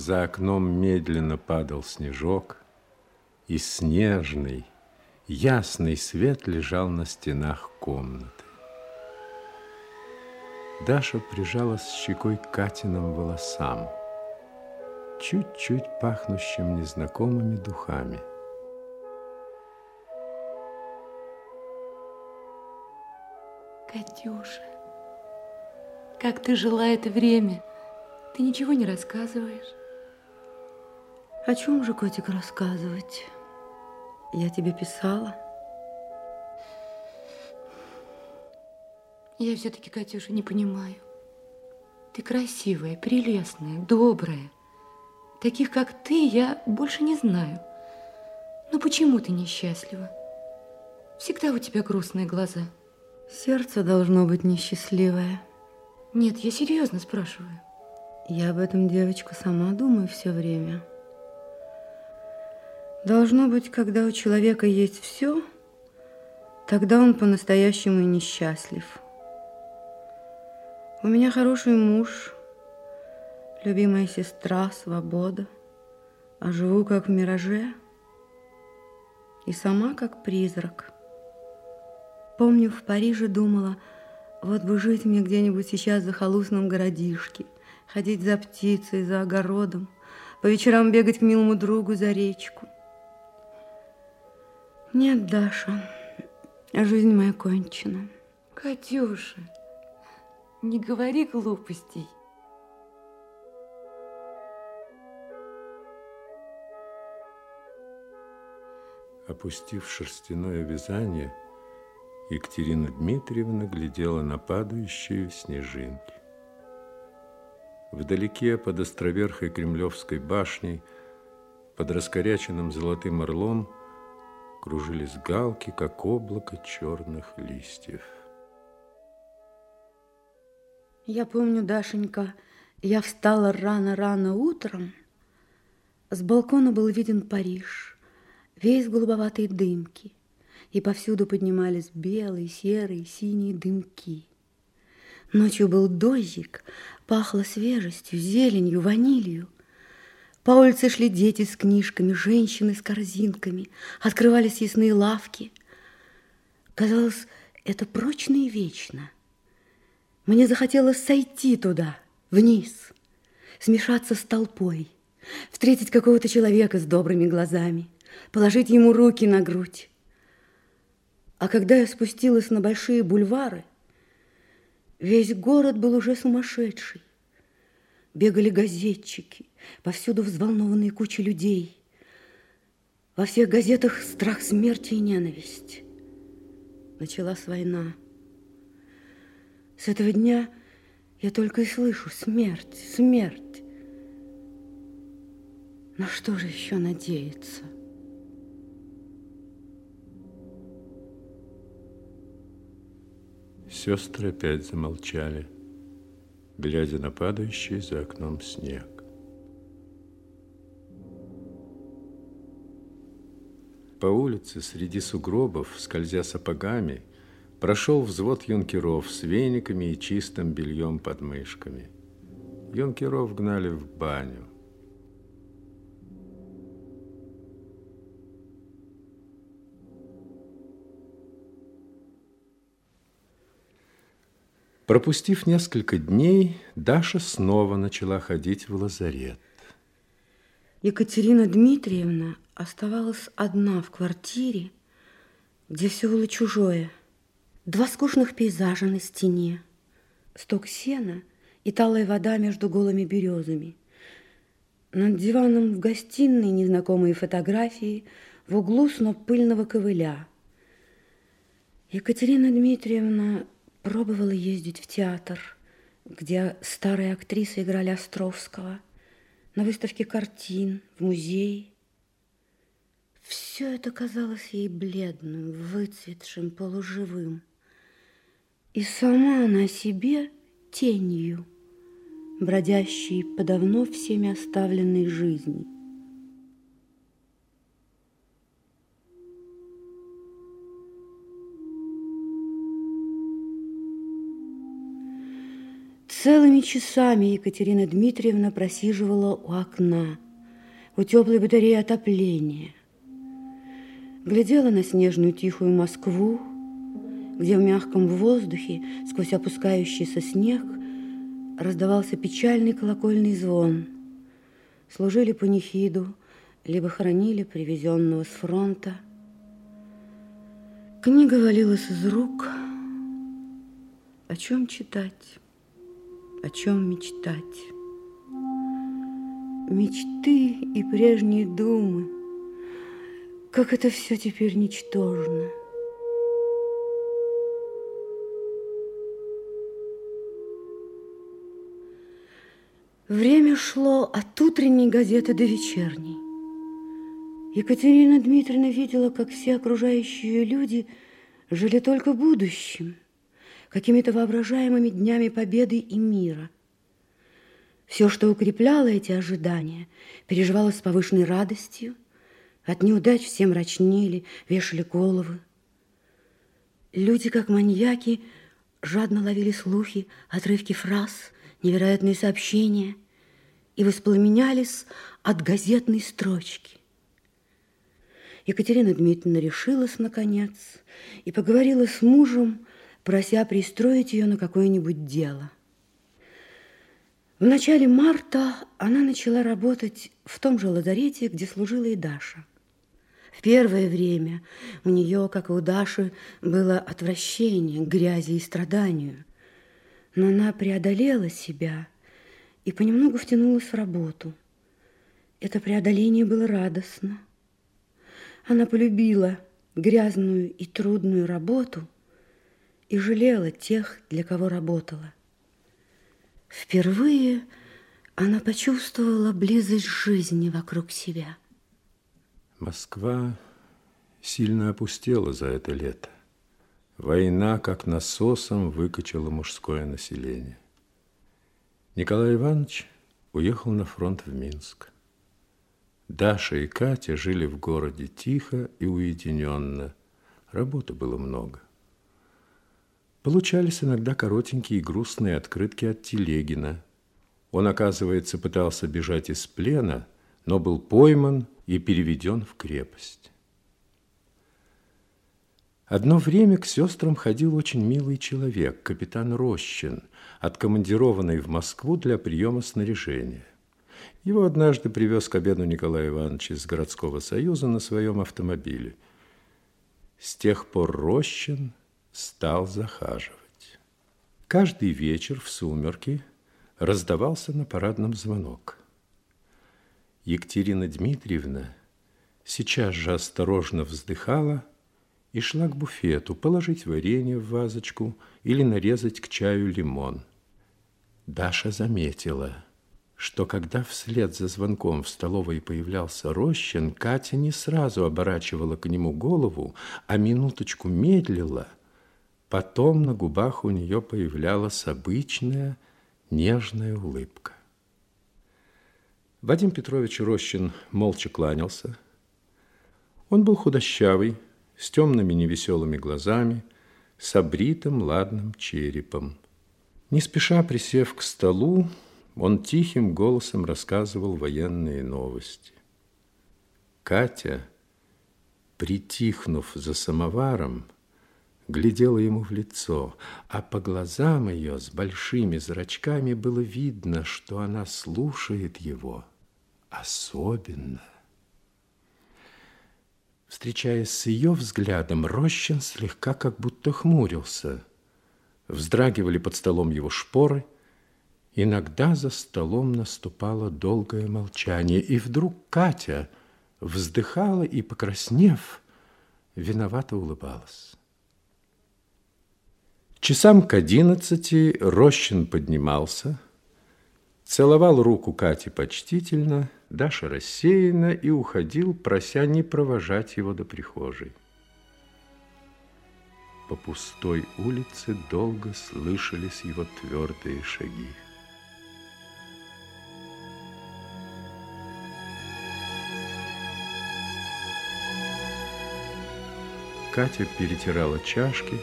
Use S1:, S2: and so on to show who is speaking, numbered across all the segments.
S1: За окном медленно падал снежок, и снежный, ясный свет лежал на стенах комнаты. Даша прижалась щекой к Катиным волосам, чуть-чуть пахнущим незнакомыми духами.
S2: Катюша, как ты жила это время? Ты ничего не рассказываешь?
S3: О чем же, котик, рассказывать? Я тебе писала.
S2: Я все-таки, Катюша, не понимаю. Ты красивая, прелестная, добрая. Таких, как ты, я больше не знаю. Но почему ты несчастлива? Всегда у тебя грустные глаза.
S3: Сердце должно быть несчастливое.
S2: Нет, я серьезно спрашиваю.
S3: Я об этом, девочка, сама думаю все время. Должно быть, когда у человека есть все, тогда он по-настоящему несчастлив. У меня хороший муж, любимая сестра, свобода, а живу как в мираже и сама как призрак. Помню, в Париже думала, вот бы жить мне где-нибудь сейчас за захолустном городишке, ходить за птицей, за огородом, по вечерам бегать к милому другу за речку. Нет, Даша, жизнь моя кончена.
S2: Катюша, не говори глупостей.
S1: Опустив шерстяное вязание, Екатерина Дмитриевна глядела на падающие снежинки. Вдалеке под островерхой Кремлевской башней, под раскоряченным золотым орлом, кружились галки, как облако черных листьев.
S3: Я помню, Дашенька, я встала рано-рано утром. С балкона был виден Париж, весь в голубоватой дымке, и повсюду поднимались белые, серые, синие дымки. Ночью был дождик, пахло свежестью, зеленью, ванилью – по улице шли дети с книжками, женщины с корзинками, открывались ясные лавки. Казалось, это прочно и вечно. Мне захотелось сойти туда, вниз, смешаться с толпой, встретить какого-то человека с добрыми глазами, положить ему руки на грудь. А когда я спустилась на большие бульвары, весь город был уже сумасшедший. Бегали газетчики, Повсюду взволнованные кучи людей. Во всех газетах страх смерти и ненависть. Началась война. С этого дня я только и слышу смерть, смерть. На что же еще надеяться?
S1: Сестры опять замолчали, глядя на падающий за окном снег. По улице среди сугробов, скользя сапогами, прошел взвод юнкеров с вениками и чистым бельем под мышками. Юнкеров гнали в баню. Пропустив несколько дней, Даша снова начала ходить в лазарет.
S3: Екатерина Дмитриевна оставалась одна в квартире, где все было чужое. Два скучных пейзажа на стене, сток сена и талая вода между голыми березами. Над диваном в гостиной незнакомые фотографии, в углу сноп пыльного ковыля. Екатерина Дмитриевна пробовала ездить в театр, где старые актрисы играли Островского – на выставке картин, в музее. Все это казалось ей бледным, выцветшим, полуживым. И сама она себе тенью, бродящей по давно всеми оставленной жизни. Целыми часами Екатерина Дмитриевна просиживала у окна, у теплой батареи отопления. Глядела на снежную тихую Москву, где в мягком воздухе, сквозь опускающийся снег, раздавался печальный колокольный звон. Служили панихиду, либо хоронили привезенного с фронта. Книга валилась из рук. О чем читать? О чем мечтать? Мечты и прежние думы. Как это все теперь ничтожно. Время шло от утренней газеты до вечерней. Екатерина Дмитриевна видела, как все окружающие люди жили только будущим, какими-то воображаемыми днями победы и мира. Все, что укрепляло эти ожидания, переживалось с повышенной радостью. От неудач все мрачнели, вешали головы. Люди, как маньяки, жадно ловили слухи, отрывки фраз, невероятные сообщения и воспламенялись от газетной строчки. Екатерина Дмитриевна решилась, наконец, и поговорила с мужем, прося пристроить ее на какое-нибудь дело. В начале марта она начала работать в том же лазарете, где служила и Даша. В первое время у нее, как и у Даши, было отвращение к грязи и страданию. Но она преодолела себя и понемногу втянулась в работу. Это преодоление было радостно. Она полюбила грязную и трудную работу и жалела тех, для кого работала. Впервые она почувствовала близость жизни вокруг себя.
S1: Москва сильно опустела за это лето. Война, как насосом, выкачала мужское население. Николай Иванович уехал на фронт в Минск. Даша и Катя жили в городе тихо и уединенно. Работы было много. Получались иногда коротенькие и грустные открытки от Телегина. Он, оказывается, пытался бежать из плена, но был пойман и переведен в крепость. Одно время к сестрам ходил очень милый человек, капитан Рощин, откомандированный в Москву для приема снаряжения. Его однажды привез к обеду Николай Иванович из городского союза на своем автомобиле. С тех пор Рощин стал захаживать. Каждый вечер в сумерки раздавался на парадном звонок. Екатерина Дмитриевна сейчас же осторожно вздыхала и шла к буфету положить варенье в вазочку или нарезать к чаю лимон. Даша заметила – что когда вслед за звонком в столовой появлялся Рощин, Катя не сразу оборачивала к нему голову, а минуточку медлила. Потом на губах у нее появлялась обычная нежная улыбка. Вадим Петрович Рощин молча кланялся. Он был худощавый, с темными невеселыми глазами, с обритым ладным черепом. Не спеша присев к столу, он тихим голосом рассказывал военные новости. Катя, притихнув за самоваром, глядела ему в лицо, а по глазам ее с большими зрачками было видно, что она слушает его особенно. Встречаясь с ее взглядом, Рощин слегка как будто хмурился. Вздрагивали под столом его шпоры – Иногда за столом наступало долгое молчание, и вдруг Катя вздыхала и, покраснев, виновато улыбалась. Часам к одиннадцати Рощин поднимался, целовал руку Кати почтительно, Даша рассеянно и уходил, прося не провожать его до прихожей. По пустой улице долго слышались его твердые шаги. Катя перетирала чашки,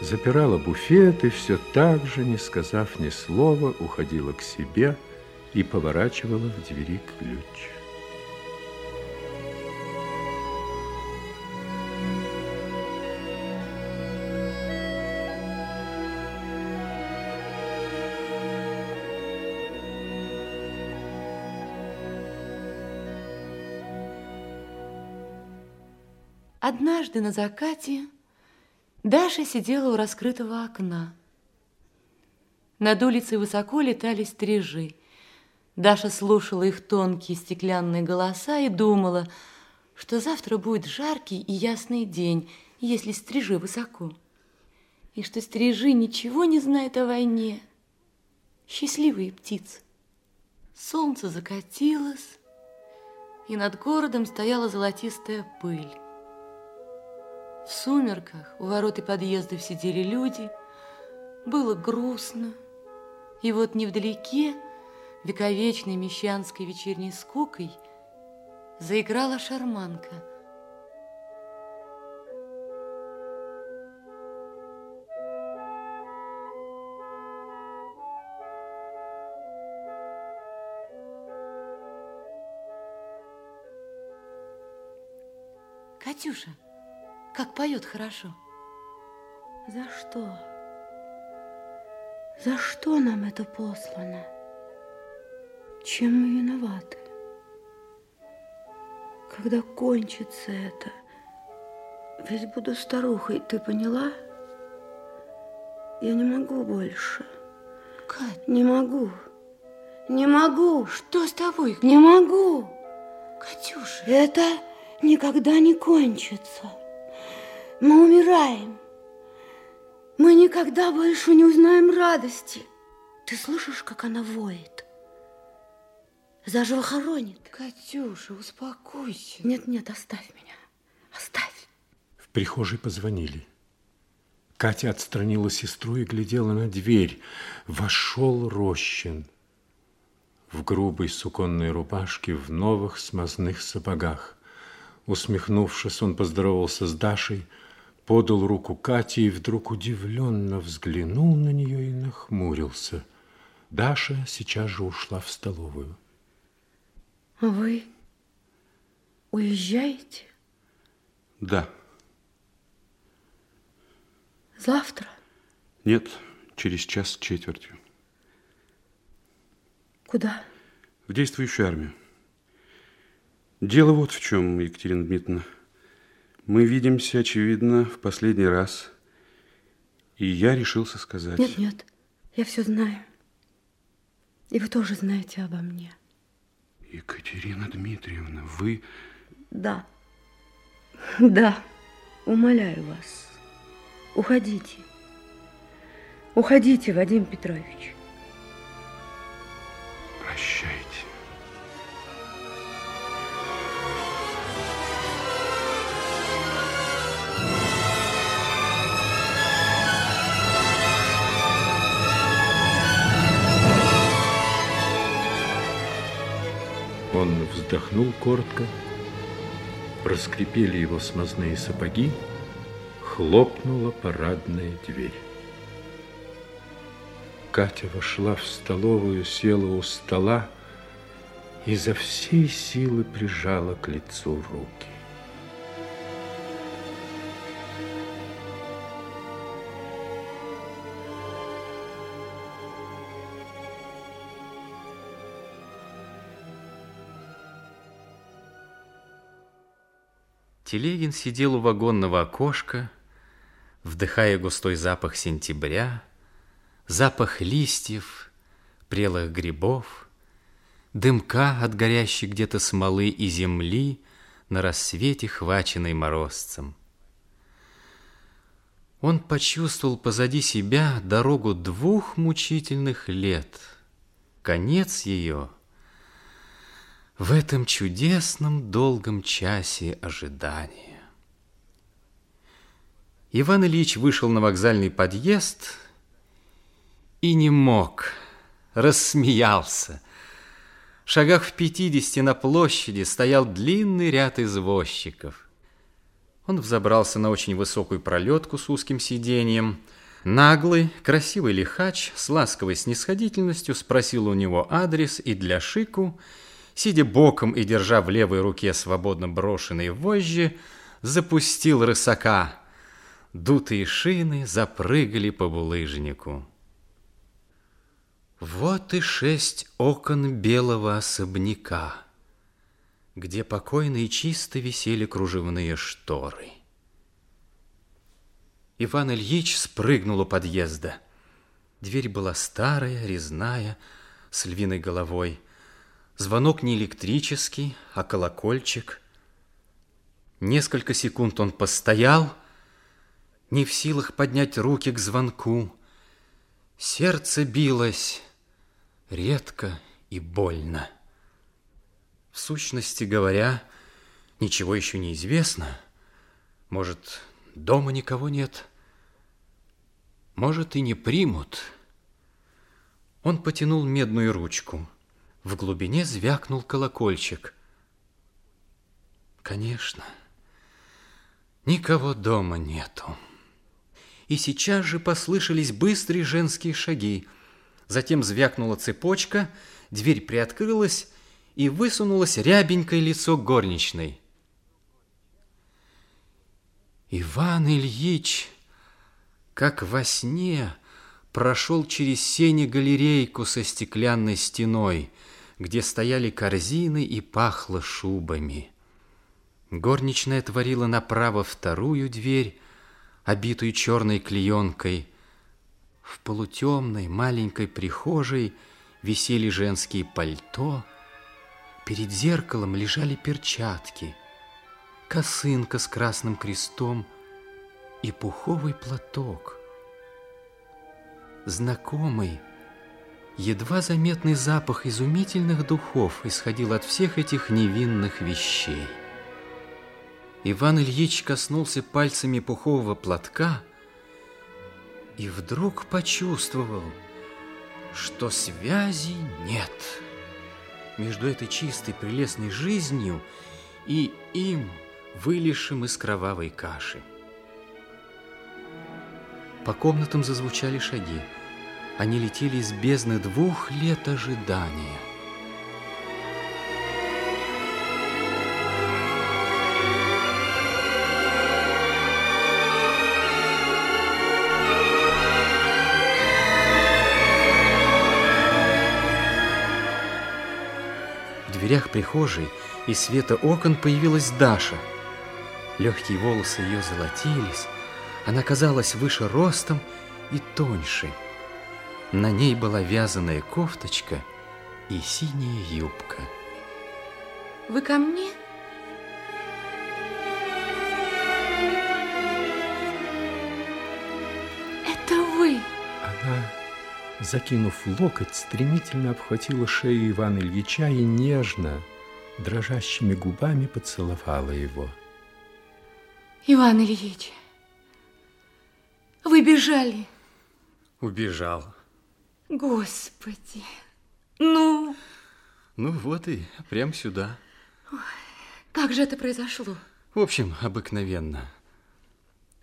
S1: запирала буфет и все так же, не сказав ни слова, уходила к себе и поворачивала в двери ключ.
S2: Однажды на закате Даша сидела у раскрытого окна. Над улицей высоко летали стрижи. Даша слушала их тонкие стеклянные голоса и думала, что завтра будет жаркий и ясный день, если стрижи высоко. И что стрижи ничего не знают о войне. Счастливые птицы. Солнце закатилось, и над городом стояла золотистая пыль. В сумерках у ворот и подъездов сидели люди. Было грустно. И вот невдалеке, вековечной мещанской вечерней скукой, заиграла шарманка. Катюша, как поет хорошо.
S3: За что? За что нам это послано? Чем мы виноваты? Когда кончится это? Ведь буду старухой, ты поняла? Я не могу больше.
S2: Кать,
S3: Не могу. Не могу.
S2: что с тобой?
S3: Не могу.
S2: Катюша,
S3: Это никогда не кончится. Мы умираем. Мы никогда больше не узнаем радости. Ты слышишь, как она воет? Заживо хоронит.
S2: Катюша, успокойся.
S3: Нет, нет, оставь меня. Оставь.
S1: В прихожей позвонили. Катя отстранила сестру и глядела на дверь. Вошел Рощин в грубой суконной рубашке, в новых смазных сапогах. Усмехнувшись, он поздоровался с Дашей, подал руку Кате и вдруг удивленно взглянул на нее и нахмурился. Даша сейчас же ушла в столовую.
S3: Вы уезжаете
S4: Да.
S3: завтра?
S4: Нет, через час с четвертью.
S3: Куда?
S4: В действующую армию. Дело вот в чем, Екатерина Дмитриевна. Мы видимся, очевидно, в последний раз. И я решился сказать...
S3: Нет, нет, я все знаю. И вы тоже знаете обо мне.
S4: Екатерина Дмитриевна, вы...
S3: Да. Да. Умоляю вас. Уходите. Уходите, Вадим Петрович.
S4: Прощайте.
S1: Он вздохнул коротко, проскрипели его смазные сапоги, хлопнула парадная дверь. Катя вошла в столовую, села у стола и за всей силы прижала к лицу руки.
S5: Телегин сидел у вагонного окошка, вдыхая густой запах сентября, запах листьев, прелых грибов, дымка от горящей где-то смолы и земли на рассвете, хваченной морозцем. Он почувствовал позади себя дорогу двух мучительных лет. Конец ее в этом чудесном долгом часе ожидания. Иван Ильич вышел на вокзальный подъезд и не мог, рассмеялся. В шагах в пятидесяти на площади стоял длинный ряд извозчиков. Он взобрался на очень высокую пролетку с узким сиденьем. Наглый, красивый лихач с ласковой снисходительностью спросил у него адрес и для шику, сидя боком и держа в левой руке свободно брошенные вожжи, запустил рысака. Дутые шины запрыгали по булыжнику. Вот и шесть окон белого особняка где покойно и чисто висели кружевные шторы. Иван Ильич спрыгнул у подъезда. Дверь была старая, резная, с львиной головой. Звонок не электрический, а колокольчик. Несколько секунд он постоял, не в силах поднять руки к звонку. Сердце билось редко и больно. В сущности говоря, ничего еще не известно. Может, дома никого нет? Может, и не примут. Он потянул медную ручку. В глубине звякнул колокольчик. Конечно, никого дома нету. И сейчас же послышались быстрые женские шаги. Затем звякнула цепочка, дверь приоткрылась, и высунулось рябенькое лицо горничной. Иван Ильич, как во сне, прошел через сени галерейку со стеклянной стеной, где стояли корзины и пахло шубами. Горничная творила направо вторую дверь, обитую черной клеенкой. В полутемной маленькой прихожей висели женские пальто — Перед зеркалом лежали перчатки, косынка с красным крестом и пуховый платок. Знакомый, едва заметный запах изумительных духов исходил от всех этих невинных вещей. Иван Ильич коснулся пальцами пухового платка и вдруг почувствовал, что связи нет между этой чистой, прелестной жизнью и им, вылезшим из кровавой каши. По комнатам зазвучали шаги. Они летели из бездны двух лет ожидания – дверях прихожей из света окон появилась Даша. Легкие волосы ее золотились, она казалась выше ростом и тоньше. На ней была вязаная кофточка и синяя юбка.
S2: Вы ко мне? Это вы.
S1: Она закинув локоть, стремительно обхватила шею Ивана Ильича и нежно, дрожащими губами поцеловала его.
S2: Иван Ильич, вы бежали.
S5: Убежал.
S2: Господи, ну...
S5: Ну вот и прям сюда.
S2: Ой, как же это произошло?
S5: В общем, обыкновенно.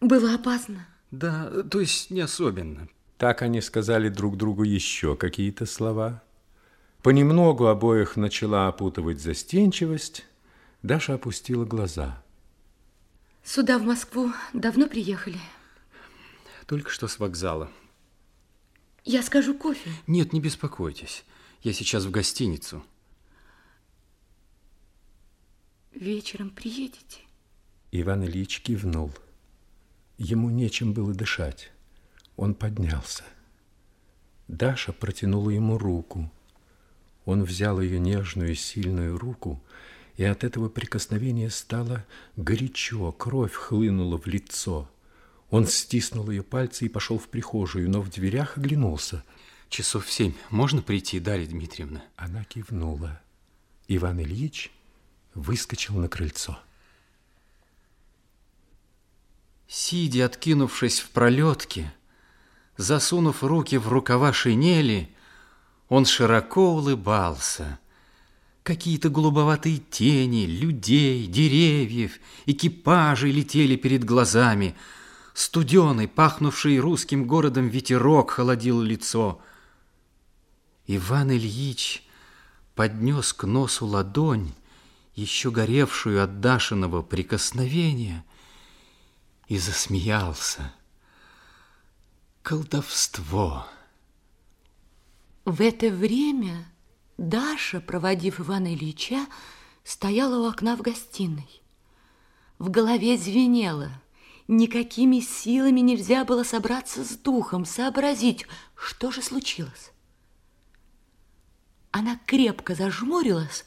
S2: Было опасно?
S5: Да, то есть не особенно.
S1: Так они сказали друг другу еще какие-то слова. Понемногу обоих начала опутывать застенчивость. Даша опустила глаза.
S2: Сюда, в Москву, давно приехали?
S5: Только что с вокзала.
S2: Я скажу кофе?
S5: Нет, не беспокойтесь. Я сейчас в гостиницу.
S2: Вечером приедете?
S1: Иван Ильич кивнул. Ему нечем было дышать. Он поднялся. Даша протянула ему руку. Он взял ее нежную и сильную руку, и от этого прикосновения стало горячо, кровь хлынула в лицо. Он стиснул ее пальцы и пошел в прихожую, но в дверях оглянулся.
S5: Часов в семь. Можно прийти, Дарья Дмитриевна?
S1: Она кивнула. Иван Ильич выскочил на крыльцо.
S5: Сидя, откинувшись в пролетке, Засунув руки в рукава шинели, он широко улыбался, Какие-то голубоватые тени, людей, деревьев, экипажей летели перед глазами. Студеный, пахнувший русским городом ветерок холодил лицо. Иван Ильич поднес к носу ладонь, еще горевшую от Дашиного прикосновения, и засмеялся. Колдовство.
S2: В это время Даша, проводив Ивана Ильича, стояла у окна в гостиной. В голове звенело. Никакими силами нельзя было собраться с духом, сообразить, что же случилось. Она крепко зажмурилась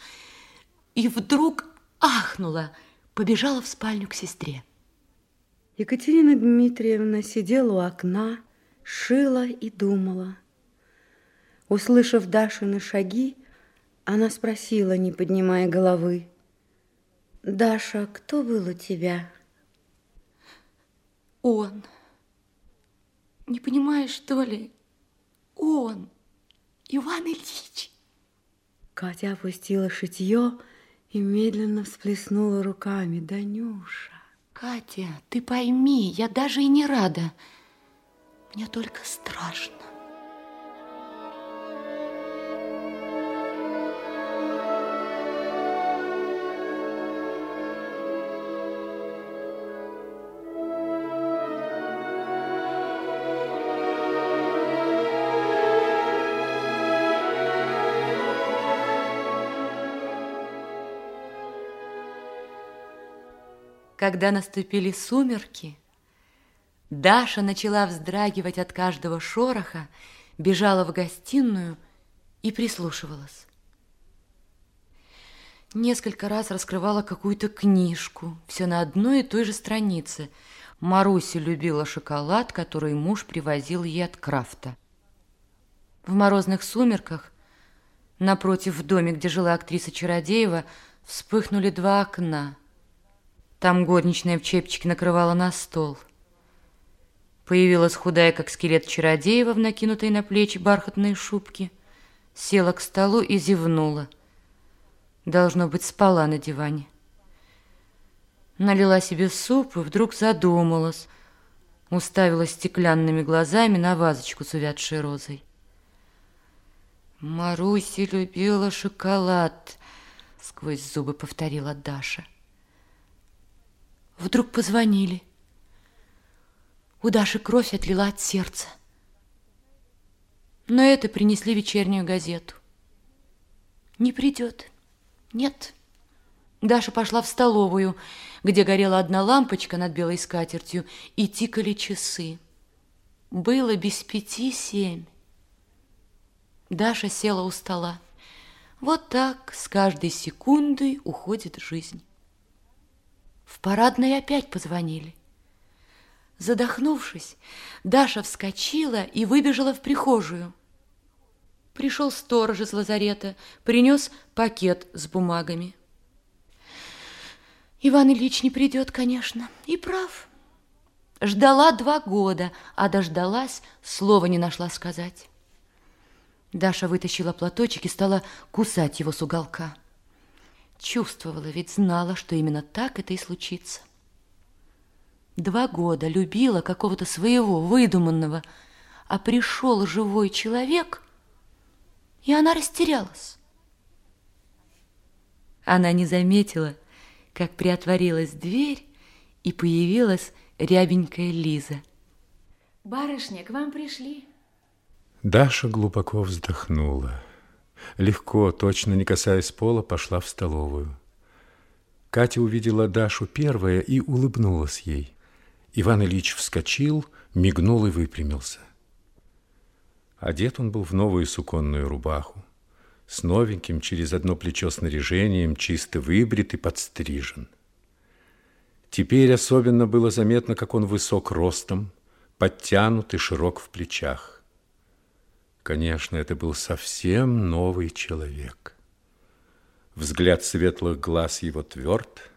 S2: и вдруг ахнула, побежала в спальню к сестре.
S3: Екатерина Дмитриевна сидела у окна, шила и думала. Услышав Дашины шаги, она спросила, не поднимая головы, «Даша, кто был у тебя?»
S2: «Он. Не понимаешь, что ли? Он. Иван Ильич».
S3: Катя опустила шитье и медленно всплеснула руками. «Данюша!»
S2: «Катя, ты пойми, я даже и не рада. Мне только страшно». Когда наступили сумерки, Даша начала вздрагивать от каждого шороха, бежала в гостиную и прислушивалась. Несколько раз раскрывала какую-то книжку, все на одной и той же странице. Маруся любила шоколад, который муж привозил ей от Крафта. В морозных сумерках, напротив в доме, где жила актриса Чародеева, вспыхнули два окна. Там горничная в чепчике накрывала на стол. Появилась худая, как скелет чародеева в накинутой на плечи бархатной шубке. Села к столу и зевнула. Должно быть, спала на диване. Налила себе суп и вдруг задумалась. Уставилась стеклянными глазами на вазочку с увядшей розой. «Маруся любила шоколад», — сквозь зубы повторила Даша. Вдруг позвонили. У Даши кровь отлила от сердца. Но это принесли вечернюю газету. Не придет. Нет. Даша пошла в столовую, где горела одна лампочка над белой скатертью, и тикали часы. Было без пяти семь. Даша села у стола. Вот так с каждой секундой уходит жизнь. В парадной опять позвонили. Задохнувшись, Даша вскочила и выбежала в прихожую. Пришел сторож из лазарета, принес пакет с бумагами. Иван Ильич не придет, конечно, и прав. Ждала два года, а дождалась, слова не нашла сказать. Даша вытащила платочек и стала кусать его с уголка. Чувствовала, ведь знала, что именно так это и случится. Два года любила какого-то своего выдуманного, а пришел живой человек, и она растерялась. Она не заметила, как приотворилась дверь, и появилась рябенькая Лиза.
S6: Барышня, к вам пришли.
S1: Даша глубоко вздохнула легко, точно не касаясь пола, пошла в столовую. Катя увидела Дашу первая и улыбнулась ей. Иван Ильич вскочил, мигнул и выпрямился. Одет он был в новую суконную рубаху, с новеньким через одно плечо снаряжением, чисто выбрит и подстрижен. Теперь особенно было заметно, как он высок ростом, подтянут и широк в плечах. Конечно, это был совсем новый человек. Взгляд светлых глаз его тверд,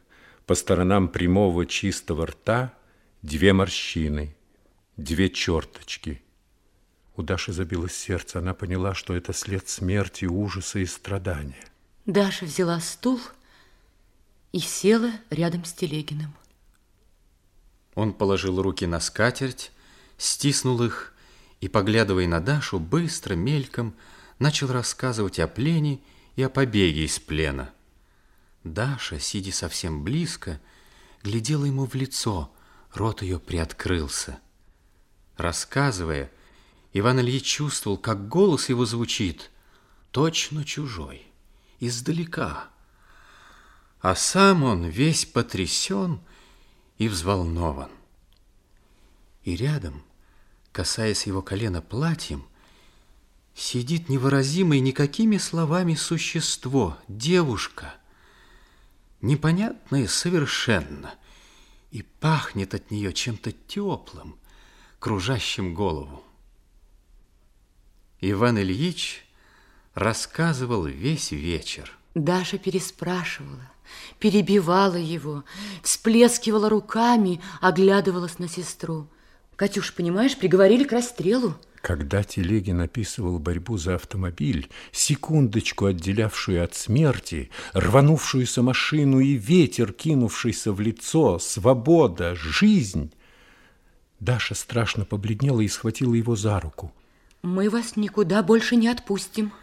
S1: по сторонам прямого чистого рта две морщины, две черточки. У Даши забилось сердце, она поняла, что это след смерти, ужаса и страдания.
S2: Даша взяла стул и села рядом с Телегиным.
S5: Он положил руки на скатерть, стиснул их и, поглядывая на Дашу, быстро, мельком, начал рассказывать о плене и о побеге из плена. Даша, сидя совсем близко, глядела ему в лицо, рот ее приоткрылся. Рассказывая, Иван Ильич чувствовал, как голос его звучит, точно чужой, издалека. А сам он весь потрясен и взволнован. И рядом, касаясь его колена платьем, сидит невыразимое никакими словами существо, девушка, непонятное совершенно, и пахнет от нее чем-то теплым, кружащим голову. Иван Ильич рассказывал весь вечер.
S2: Даша переспрашивала, перебивала его, всплескивала руками, оглядывалась на сестру. Катюш, понимаешь, приговорили к расстрелу.
S1: Когда Телегин описывал борьбу за автомобиль, секундочку отделявшую от смерти, рванувшуюся машину и ветер, кинувшийся в лицо, свобода, жизнь, Даша страшно побледнела и схватила его за руку.
S2: Мы вас никуда больше не отпустим.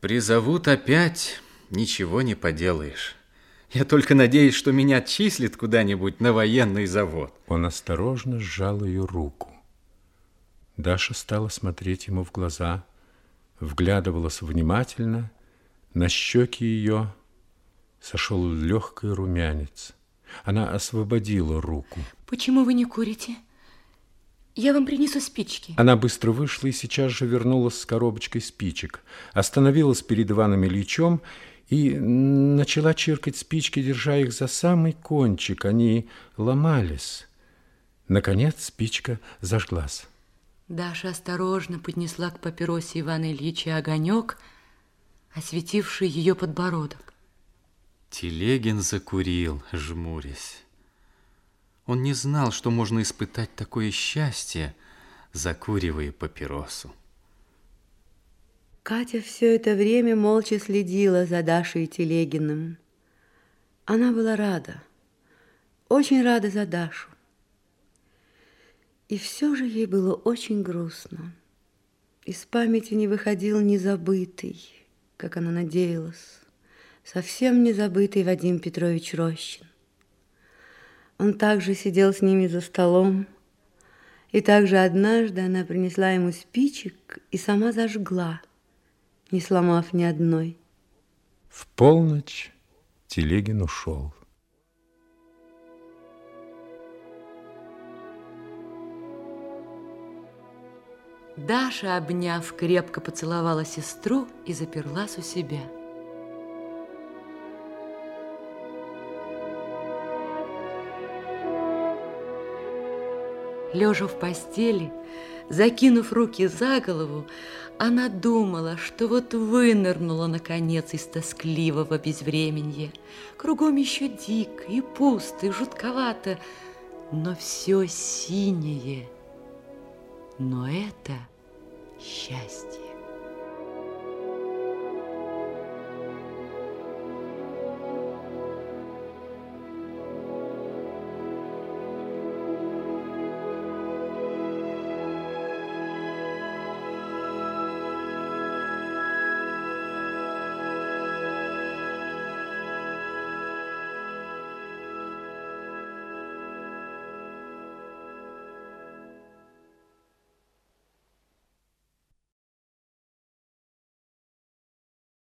S5: Призовут опять, ничего не поделаешь. Я только надеюсь, что меня отчислят куда-нибудь на военный завод.
S1: Он осторожно сжал ее руку. Даша стала смотреть ему в глаза, вглядывалась внимательно, на щеки ее сошел легкий румянец. Она освободила руку.
S2: Почему вы не курите? Я вам принесу спички.
S1: Она быстро вышла и сейчас же вернулась с коробочкой спичек. Остановилась перед Иваном Ильичем и начала чиркать спички, держа их за самый кончик. Они ломались. Наконец спичка зажглась.
S2: Даша осторожно поднесла к папиросе Ивана Ильича огонек, осветивший ее подбородок.
S5: Телегин закурил, жмурясь. Он не знал, что можно испытать такое счастье, закуривая папиросу.
S3: Катя все это время молча следила за Дашей Телегиным. Она была рада, очень рада за Дашу. И все же ей было очень грустно. Из памяти не выходил незабытый, как она надеялась, совсем незабытый Вадим Петрович Рощин. Он также сидел с ними за столом, и также однажды она принесла ему спичек и сама зажгла, не сломав ни одной.
S1: В полночь Телегин ушел.
S2: Даша, обняв, крепко поцеловала сестру и заперлась у себя. Лежа в постели, закинув руки за голову, она думала, что вот вынырнула, наконец, из тоскливого безвременья. Кругом еще дико и пусто, и жутковато, но все синее. Но это счастье.